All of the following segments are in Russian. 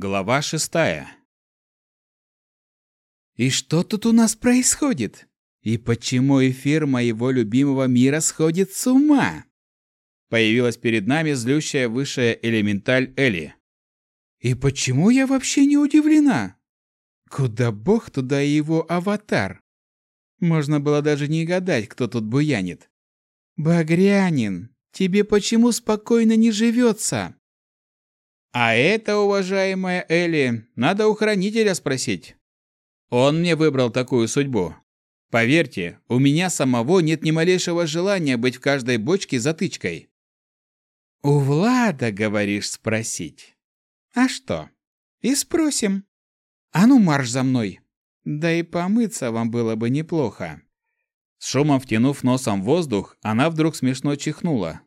Глава шестая. И что тут у нас происходит? И почему эфир моего любимого мира сходит с ума? Появилась перед нами злющая высшая элементаль Эли. И почему я вообще не удивлена? Куда бог, туда и его аватар. Можно было даже не гадать, кто тут буянит. Багрянин, тебе почему спокойно не живется? А это, уважаемая Элли, надо у хранителя спросить. Он мне выбрал такую судьбу. Поверьте, у меня самого нет ни малейшего желания быть в каждой бочке затычкой. У Влада, говоришь, спросить? А что? И спросим. А ну марш за мной. Да и помыться вам было бы неплохо. С шумом втянув носом воздух, она вдруг смешно чихнула.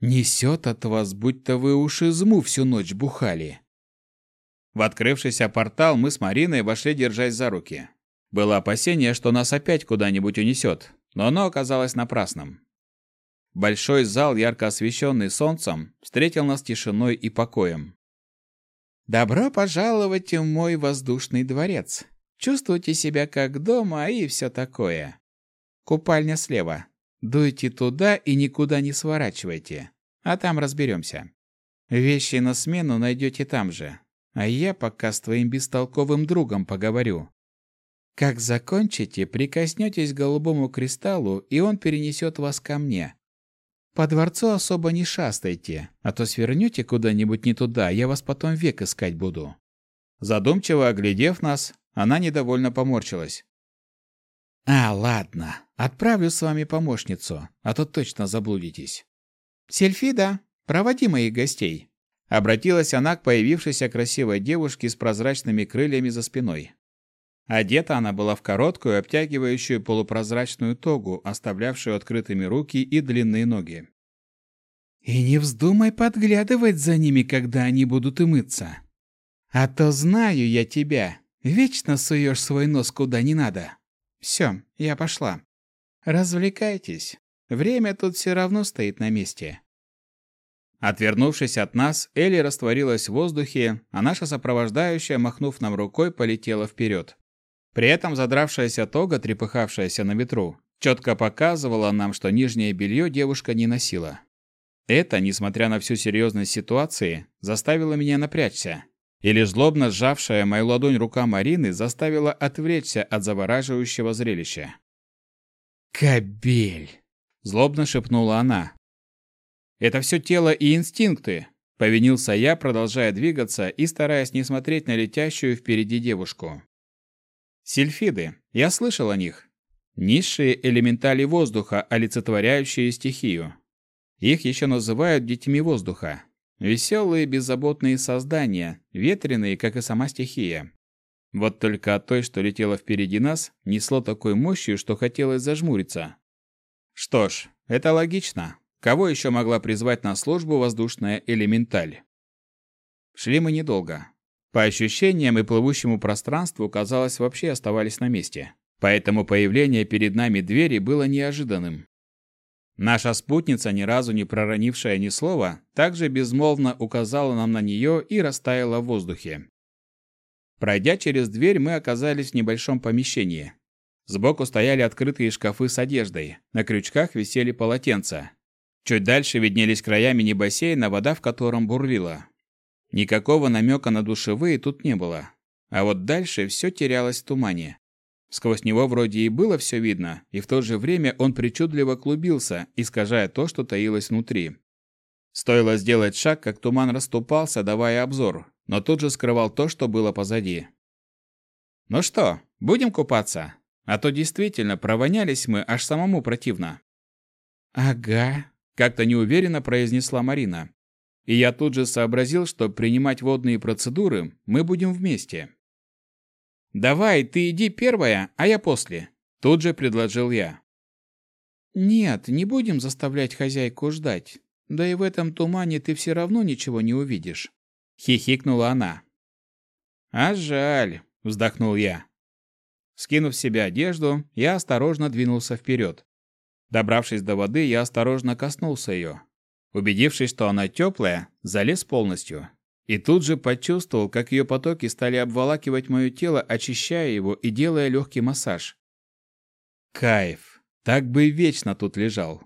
Несет от вас, будто вы уж изму всю ночь бухали. В открывшийся портал мы с Мариной вошли, держась за руки. Было опасение, что нас опять куда-нибудь унесет, но оно оказалось напрасным. Большой зал, ярко освещенный солнцем, встретил нас тишиной и покоем. «Добро пожаловать в мой воздушный дворец. Чувствуйте себя как дома и все такое. Купальня слева. Дуйте туда и никуда не сворачивайте, а там разберемся. Вещи на смену найдете там же, а я пока с твоим бестолковым другом поговорю. Как закончите, прикоснетесь к голубому кристаллу, и он перенесет вас ко мне. По дворцу особо не шастайте, а то свернете куда-нибудь не туда, я вас потом век искать буду». Задумчиво оглядев нас, она недовольно поморщилась. А, ладно. Отправлю с вами помощницу, а то точно заблудитесь. Сельфида, проводи моих гостей. Обратилась она к появившейся красивой девушке с прозрачными крыльями за спиной. Одета она была в короткую, обтягивающую полупрозрачную тогу, оставлявшую открытыми руки и длинные ноги. «И не вздумай подглядывать за ними, когда они будут мыться. А то знаю я тебя, вечно суешь свой нос куда не надо». Все, я пошла. Развлекайтесь. Время тут все равно стоит на месте. Отвернувшись от нас, Элли растворилась в воздухе, а наша сопровождающая, махнув нам рукой, полетела вперед. При этом задравшаяся тога, трепыхавшаяся на ветру, четко показывала нам, что нижнее белье девушка не носила. Это, несмотря на всю серьезность ситуации, заставило меня напрячься и лишь злобно сжавшая мою ладонь рука Марины заставила отвлечься от завораживающего зрелища. «Кобель!» – злобно шепнула она. «Это все тело и инстинкты», – повинился я, продолжая двигаться и стараясь не смотреть на летящую впереди девушку. Сильфиды, я слышал о них. Низшие элементали воздуха, олицетворяющие стихию. Их еще называют детьми воздуха. Веселые, беззаботные создания, ветреные, как и сама стихия. Вот только от той, что летела впереди нас, несло такой мощью, что хотелось зажмуриться. Что ж, это логично. Кого еще могла призвать на службу воздушная элементаль? Шли мы недолго. По ощущениям и плывущему пространству, казалось, вообще оставались на месте. Поэтому появление перед нами двери было неожиданным. Наша спутница, ни разу не проронившая ни слова, также безмолвно указала нам на нее и растаяла в воздухе. Пройдя через дверь, мы оказались в небольшом помещении. Сбоку стояли открытые шкафы с одеждой, на крючках висели полотенца. Чуть дальше виднелись края мини-бассейна, вода в котором бурлила. Никакого намека на душевые тут не было. А вот дальше все терялось в тумане. Сквозь него вроде и было все видно, и в то же время он причудливо клубился, искажая то, что таилось внутри. Стоило сделать шаг, как туман расступался, давая обзор, но тут же скрывал то, что было позади. «Ну что, будем купаться? А то действительно провонялись мы, аж самому противно». «Ага», — как-то неуверенно произнесла Марина. И я тут же сообразил, что принимать водные процедуры мы будем вместе. «Давай, ты иди первая, а я после», – тут же предложил я. «Нет, не будем заставлять хозяйку ждать. Да и в этом тумане ты все равно ничего не увидишь», – хихикнула она. «А жаль», – вздохнул я. Скинув с себя одежду, я осторожно двинулся вперед. Добравшись до воды, я осторожно коснулся ее. Убедившись, что она теплая, залез полностью. и тут же почувствовал, как ее потоки стали обволакивать мое тело, очищая его и делая легкий массаж. Кайф! Так бы и вечно тут лежал.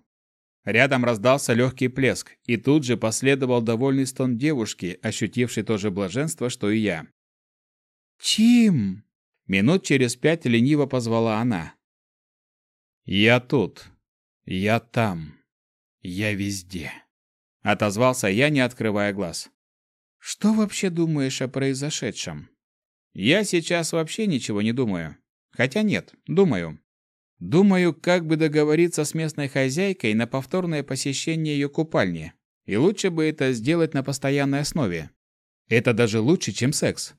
Рядом раздался легкий плеск, и тут же последовал довольный стон девушки, ощутившей то же блаженство, что и я. «Чим!» Минут через пять лениво позвала она. «Я тут. Я там. Я везде», — отозвался я, не открывая глаз. «Что вообще думаешь о произошедшем?» «Я сейчас вообще ничего не думаю. Хотя нет, думаю. Думаю, как бы договориться с местной хозяйкой на повторное посещение ее купальни. И лучше бы это сделать на постоянной основе. Это даже лучше, чем секс.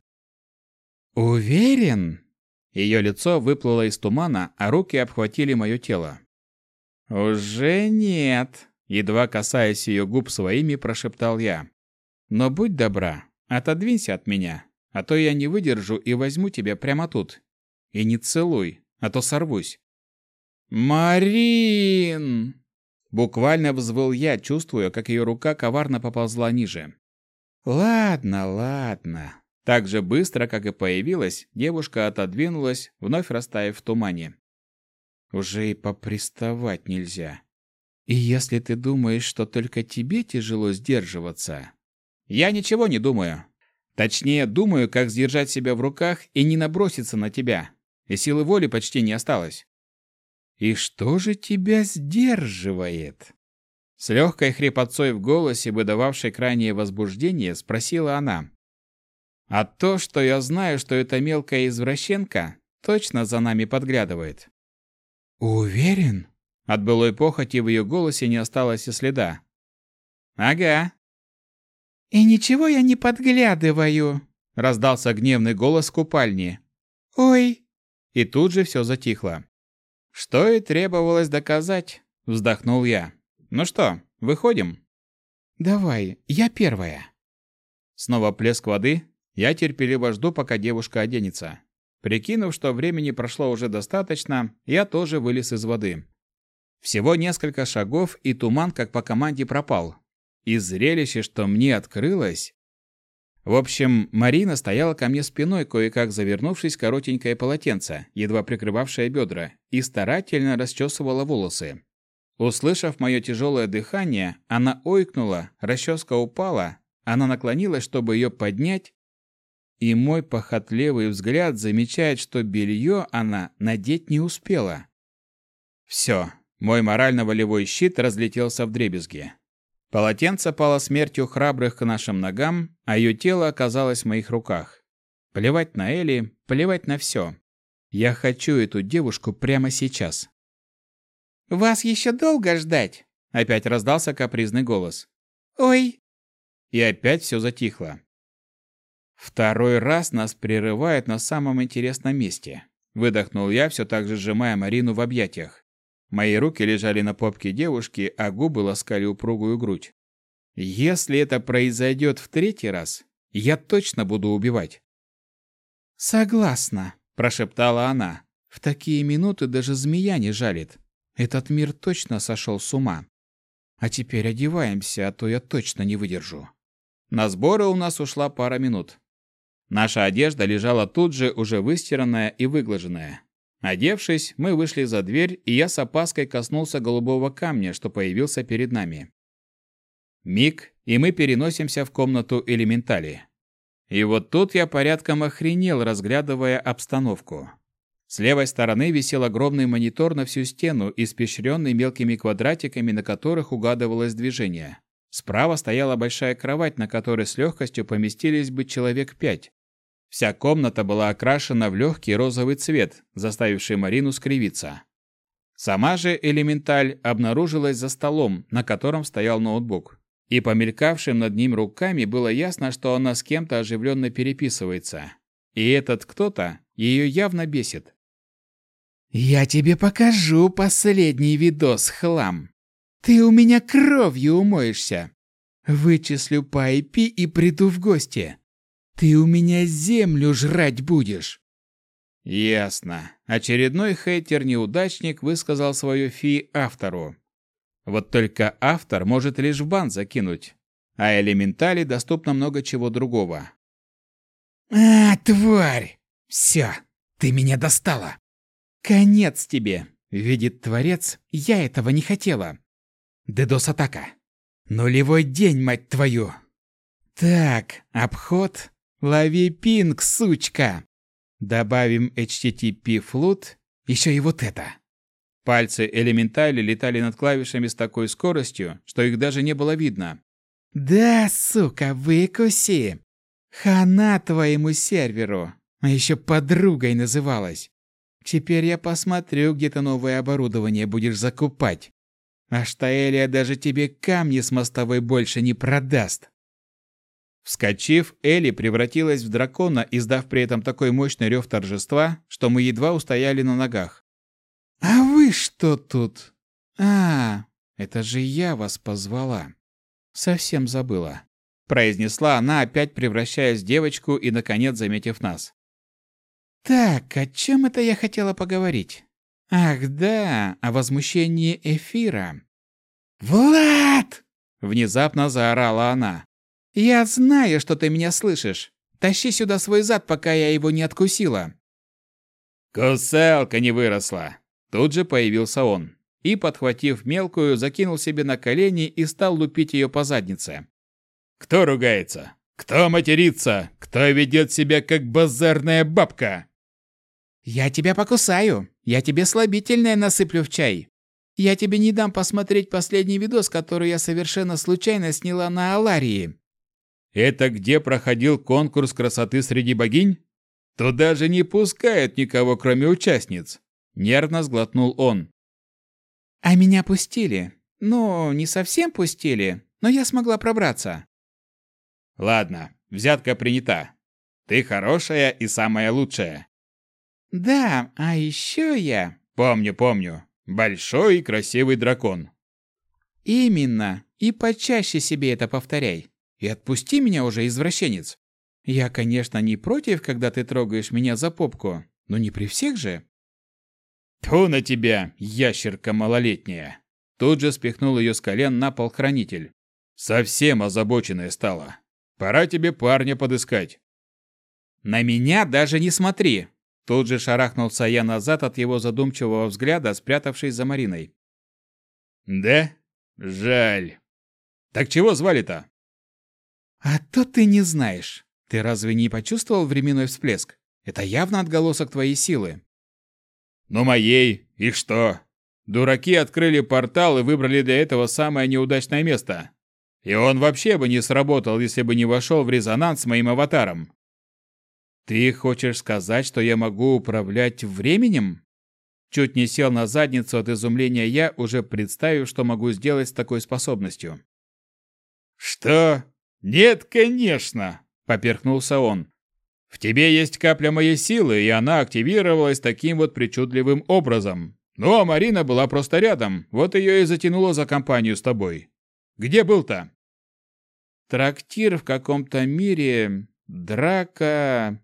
Уверен? Ее лицо выплыло из тумана, а руки обхватили мое тело. Уже нет, едва касаясь ее губ своими, прошептал я. Но будь добра, отодвинься от меня, а то я не выдержу и возьму тебя прямо тут. И не целуй, а то сорвусь. «Марин!» Буквально взвыл я, чувствуя, как ее рука коварно поползла ниже. «Ладно, ладно». Так же быстро, как и появилась, девушка отодвинулась, вновь растаяв в тумане. «Уже и поприставать нельзя. И если ты думаешь, что только тебе тяжело сдерживаться...» «Я ничего не думаю. Точнее, думаю, как сдержать себя в руках и не наброситься на тебя. И силы воли почти не осталось. «И что же тебя сдерживает?» С легкой хрипотцой в голосе, выдававшей крайнее возбуждение, спросила она. «А то, что я знаю, что эта мелкая извращенка, точно за нами подглядывает». «Уверен?» От былой похоти в ее голосе не осталось и следа. «Ага». «И ничего я не подглядываю», — раздался гневный голос купальни. «Ой!» И тут же все затихло. Что и требовалось доказать, вздохнул я. Ну что, выходим? Давай, я первая. Снова плеск воды. Я терпеливо жду, пока девушка оденется. Прикинув, что времени прошло уже достаточно, я тоже вылез из воды. Всего несколько шагов, и туман, как по команде, пропал. И зрелище, что мне открылось, в общем, Марина стояла ко мне спиной, кое-как завернувшись коротенькое полотенце, едва прикрывавшее бедра, и старательно расчесывала волосы. Услышав мое тяжелое дыхание, она ойкнула, расческа упала, она наклонилась, чтобы ее поднять, и мой похотливый взгляд замечает, что белье она надеть не успела. Все, мой морально-волевой щит разлетелся в дребезги. Полотенце пало смертью храбрых к нашим ногам, а ее тело оказалось в моих руках. Плевать на Эли, плевать на все. Я хочу эту девушку прямо сейчас. «Вас еще долго ждать?» Опять раздался капризный голос. «Ой!» И опять все затихло. Второй раз нас прерывает на самом интересном месте. Выдохнул я, все так же сжимая Марину в объятиях. Мои руки лежали на попке девушки, а губы ласкали упругую грудь. Если это произойдет в третий раз, я точно буду убивать. «Согласна», – прошептала она. «В такие минуты даже змея не жалит. Этот мир точно сошел с ума. А теперь одеваемся, а то я точно не выдержу». На сборы у нас ушла пара минут. Наша одежда лежала тут же, уже выстиранная и выглаженная. Одевшись, мы вышли за дверь, и я с опаской коснулся голубого камня, что появился перед нами. Миг, и мы переносимся в комнату элементали. И вот тут я порядком охренел, разглядывая обстановку. С левой стороны висел огромный монитор на всю стену, испещренный мелкими квадратиками, на которых угадывалось движение. Справа стояла большая кровать, на которой с легкостью поместились бы человек пять. Вся комната была окрашена в легкий розовый цвет, заставивший Марину скривиться. Сама же элементаль обнаружилась за столом, на котором стоял ноутбук. И по мелькавшим над ним руками было ясно, что она с кем-то оживленно переписывается. И этот кто-то ее явно бесит. «Я тебе покажу последний видос, хлам. Ты у меня кровью умоешься. Вычислю по IP и приду в гости. Ты у меня землю жрать будешь. Ясно. Очередной хейтер-неудачник высказал свое фи автору. Вот только автор может лишь в бан закинуть. а элементали доступно много чего другого. «А, тварь! Все, ты меня достала! Конец тебе! Видит Творец, я этого не хотела. Дедос-атака. Нулевой день, мать твою! Так, обход. Лови пинг, сучка! Добавим HTTP флут, еще и вот это. Пальцы элементали летали над клавишами с такой скоростью, что их даже не было видно. «Да, сука, выкуси! Хана твоему серверу! А еще подругой называлась! Теперь я посмотрю, где ты новое оборудование будешь закупать. А Штаэлия даже тебе камни с мостовой больше не продаст!» Вскочив, Элли превратилась в дракона, издав при этом такой мощный рев торжества, что мы едва устояли на ногах. «А вы что тут? А, это же я вас позвала. Совсем забыла», — произнесла она, опять превращаясь в девочку и, наконец, заметив нас. «Так, о чем это я хотела поговорить? Ах да, о возмущении эфира». «Влад!» — внезапно заорала она. «Я знаю, что ты меня слышишь. Тащи сюда свой зад, пока я его не откусила». «Кусалка не выросла!» Тут же появился он и, подхватив мелкую, закинул себе на колени и стал лупить ее по заднице. «Кто ругается? Кто матерится? Кто ведет себя как базарная бабка?» «Я тебя покусаю. Я тебе слабительное насыплю в чай. Я тебе не дам посмотреть последний видос, который я совершенно случайно сняла на Аларии». «Это где проходил конкурс красоты среди богинь? Туда же не пускают никого, кроме участниц. Нервно сглотнул он. А меня пустили. Ну, не совсем пустили, но я смогла пробраться. Ладно, взятка принята. Ты хорошая и самая лучшая. Да, а еще я... Помню, помню. Большой и красивый дракон. Именно. И почаще себе это повторяй. И отпусти меня уже, извращенец. Я, конечно, не против, когда ты трогаешь меня за попку, но не при всех же. «Тьфу на тебя, ящерка малолетняя!» Тут же спихнул ее с колен на пол хранитель. «Совсем озабоченная стала. Пора тебе парня подыскать». «На меня даже не смотри!» Тут же шарахнулся я назад от его задумчивого взгляда, спрятавшись за Мариной. «Да? Жаль. Так чего звали-то?» «А то ты не знаешь. Ты разве не почувствовал временной всплеск? Это явно отголосок твоей силы. Но моей. И что? Дураки открыли портал и выбрали для этого самое неудачное место. И он вообще бы не сработал, если бы не вошел в резонанс с моим аватаром. Ты хочешь сказать, что я могу управлять временем? Чуть не сел на задницу от изумления я, уже представив, что могу сделать с такой способностью. Что? Нет, конечно, поперхнулся он. В тебе есть капля моей силы, и она активировалась таким вот причудливым образом. Ну, а Марина была просто рядом, вот ее и затянуло за компанию с тобой. Где был-то? Трактир в каком-то мире, драка...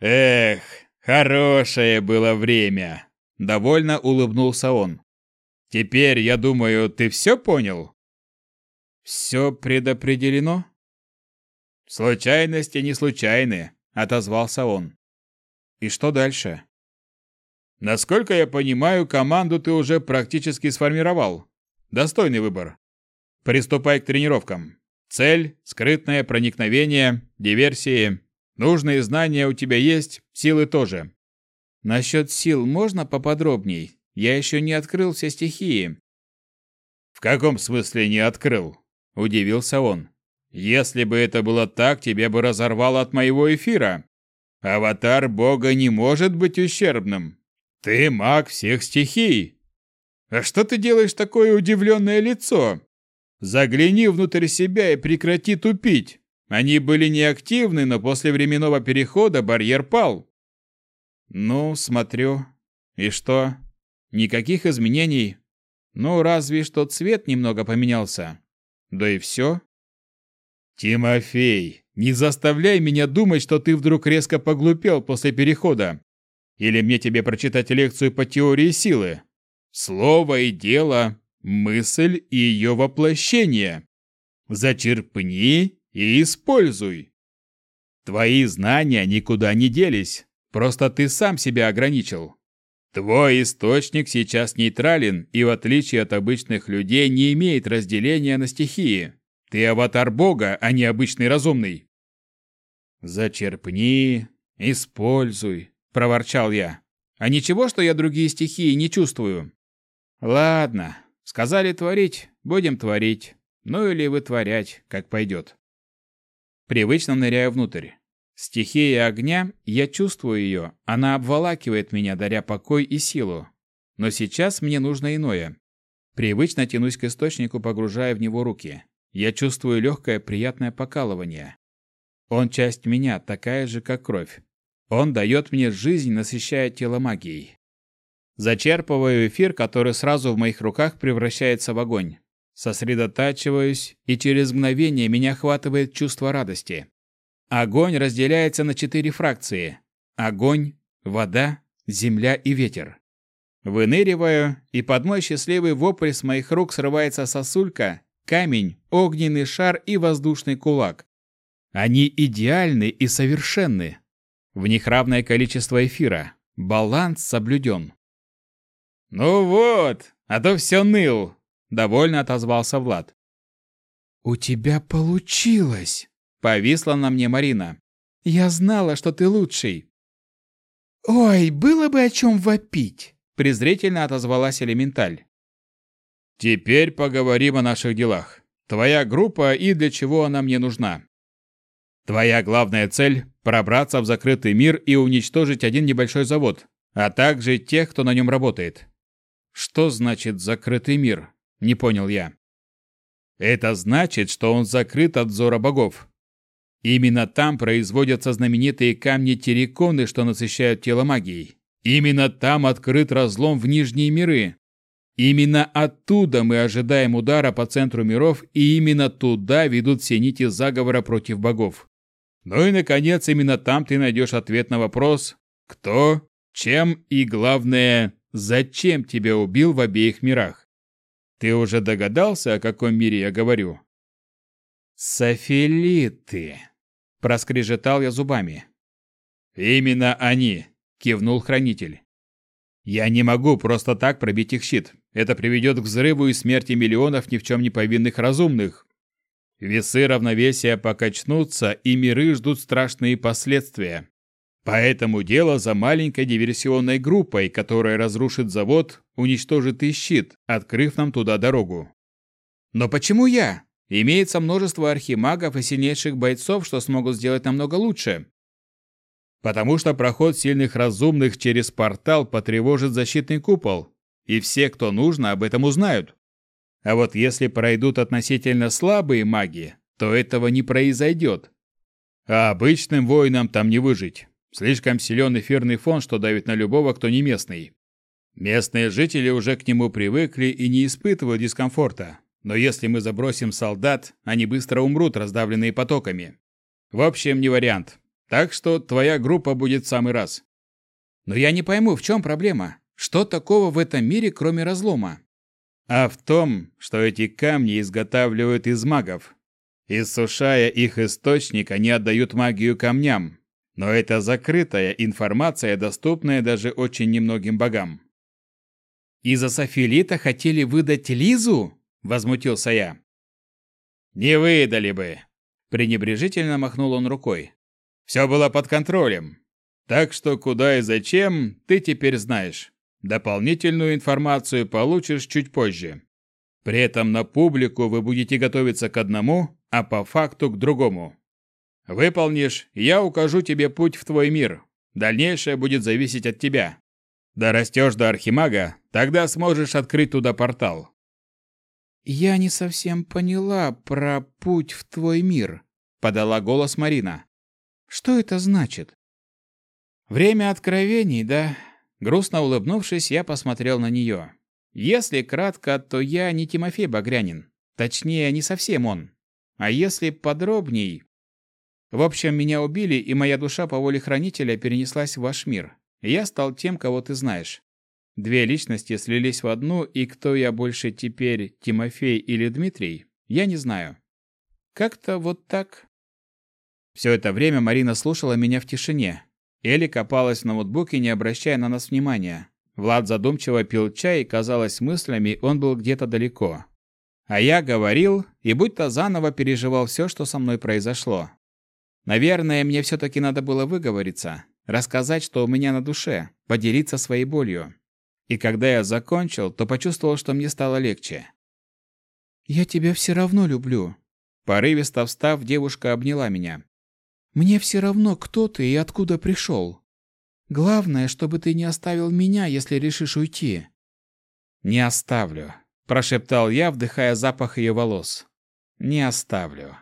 Эх, хорошее было время. Довольно улыбнулся он. Теперь, я думаю, ты все понял? Все предопределено? «Случайности не случайны», — отозвался он. «И что дальше?» «Насколько я понимаю, команду ты уже практически сформировал. Достойный выбор. Приступай к тренировкам. Цель, скрытное проникновение, диверсии. Нужные знания у тебя есть, силы тоже». «Насчет сил можно поподробней? Я еще не открыл все стихии». «В каком смысле не открыл?» – удивился он. Если бы это было так, тебя бы разорвало от моего эфира. Аватар бога не может быть ущербным. Ты маг всех стихий. А что ты делаешь такое удивленное лицо? Загляни внутрь себя и прекрати тупить. Они были неактивны, но после временного перехода барьер пал. Ну, смотрю. И что? Никаких изменений. Ну, разве что цвет немного поменялся. Да и все. «Тимофей, не заставляй меня думать, что ты вдруг резко поглупел после перехода. Или мне тебе прочитать лекцию по теории силы? Слово и дело, мысль и ее воплощение. Зачерпни и используй. Твои знания никуда не делись, просто ты сам себя ограничил. Твой источник сейчас нейтрален и, в отличие от обычных людей, не имеет разделения на стихии. Ты аватар Бога, а не обычный разумный. Зачерпни, используй, проворчал я. А ничего, что я другие стихии не чувствую. Ладно, сказали творить, будем творить. Ну или вытворять, как пойдет. Привычно ныряю внутрь. Стихия огня, я чувствую ее, она обволакивает меня, даря покой и силу. Но сейчас мне нужно иное. Привычно тянусь к источнику, погружая в него руки. Я чувствую легкое приятное покалывание. Он часть меня, такая же, как кровь. Он дает мне жизнь, насыщая тело магией. Зачерпываю эфир, который сразу в моих руках превращается в огонь. Сосредотачиваюсь, и через мгновение меня охватывает чувство радости. Огонь разделяется на четыре фракции. Огонь, вода, земля и ветер. Выныриваю, и под мой счастливый вопль с моих рук срывается сосулька, камень, огненный шар и воздушный кулак. Они идеальны и совершенны. В них равное количество эфира. Баланс соблюден. «Ну вот, а то все ныл!» – довольно отозвался Влад. «У тебя получилось!» Повисла на мне Марина. «Я знала, что ты лучший». «Ой, было бы о чем вопить!» презрительно отозвалась Элементаль. «Теперь поговорим о наших делах. Твоя группа и для чего она мне нужна. Твоя главная цель – пробраться в закрытый мир и уничтожить один небольшой завод, а также тех, кто на нем работает. Что значит «закрытый мир»? Не понял я. Это значит, что он закрыт от взора богов. Именно там производятся знаменитые камни терриконы, что насыщают тело магией. Именно там открыт разлом в нижние миры. Именно оттуда мы ожидаем удара по центру миров, и именно туда ведут все нити заговора против богов. Ну и, наконец, именно там ты найдешь ответ на вопрос «Кто?», «Чем?» и, главное, «Зачем тебя убил в обеих мирах?» Ты уже догадался, о каком мире я говорю? «Софилиты!» Проскрежетал я зубами. «Именно они!» – кивнул хранитель. «Я не могу просто так пробить их щит. Это приведет к взрыву и смерти миллионов ни в чем не повинных разумных. Весы равновесия покачнутся, и миры ждут страшные последствия. Поэтому дело за маленькой диверсионной группой, которая разрушит завод, уничтожит и щит, открыв нам туда дорогу. Но почему я? Имеется множество архимагов и сильнейших бойцов, что смогут сделать намного лучше. Потому что проход сильных разумных через портал потревожит защитный купол, и все, кто нужно, об этом узнают. А вот если пройдут относительно слабые маги, то этого не произойдет. А обычным воинам там не выжить. Слишком силен эфирный фон, что давит на любого, кто не местный. Местные жители уже к нему привыкли и не испытывают дискомфорта. Но если мы забросим солдат, они быстро умрут, раздавленные потоками. В общем, не вариант. Так что твоя группа будет в самый раз. Но я не пойму, в чем проблема? Что такого в этом мире, кроме разлома? А в том, что эти камни изготавливают из магов. Иссушая их источник, они отдают магию камням. Но это закрытая информация, доступная даже очень немногим богам. Из-за Софилита хотели выдать Лизу? – возмутился я. «Не выдали бы!» – пренебрежительно махнул он рукой. «Все было под контролем. Так что куда и зачем, ты теперь знаешь. Дополнительную информацию получишь чуть позже. При этом на публику вы будете готовиться к одному, а по факту к другому. Выполнишь, я укажу тебе путь в твой мир. Дальнейшее будет зависеть от тебя. Дорастешь до Архимага, тогда сможешь открыть туда портал. «Я не совсем поняла про путь в твой мир», — подала голос Марина. «Что это значит?» «Время откровений, да?» Грустно улыбнувшись, я посмотрел на нее. «Если кратко, то я не Тимофей Багрянин. Точнее, не совсем он. А если подробней...» В общем, меня убили, и моя душа по воле Хранителя перенеслась в ваш мир. Я стал тем, кого ты знаешь. Две личности слились в одну, и кто я больше теперь, Тимофей или Дмитрий, я не знаю. Как-то вот так. Все это время Марина слушала меня в тишине. Элли копалась в ноутбуке, не обращая на нас внимания. Влад задумчиво пил чай, и, казалось, мыслями он был где-то далеко. А я говорил, и будто заново переживал все, что со мной произошло. Наверное, мне все-таки надо было выговориться, рассказать, что у меня на душе, поделиться своей болью. И когда я закончил, то почувствовал, что мне стало легче. «Я тебя все равно люблю». Порывисто встав, девушка обняла меня. «Мне все равно, кто ты и откуда пришел. Главное, чтобы ты не оставил меня, если решишь уйти». «Не оставлю», – прошептал я, вдыхая запах ее волос. «Не оставлю».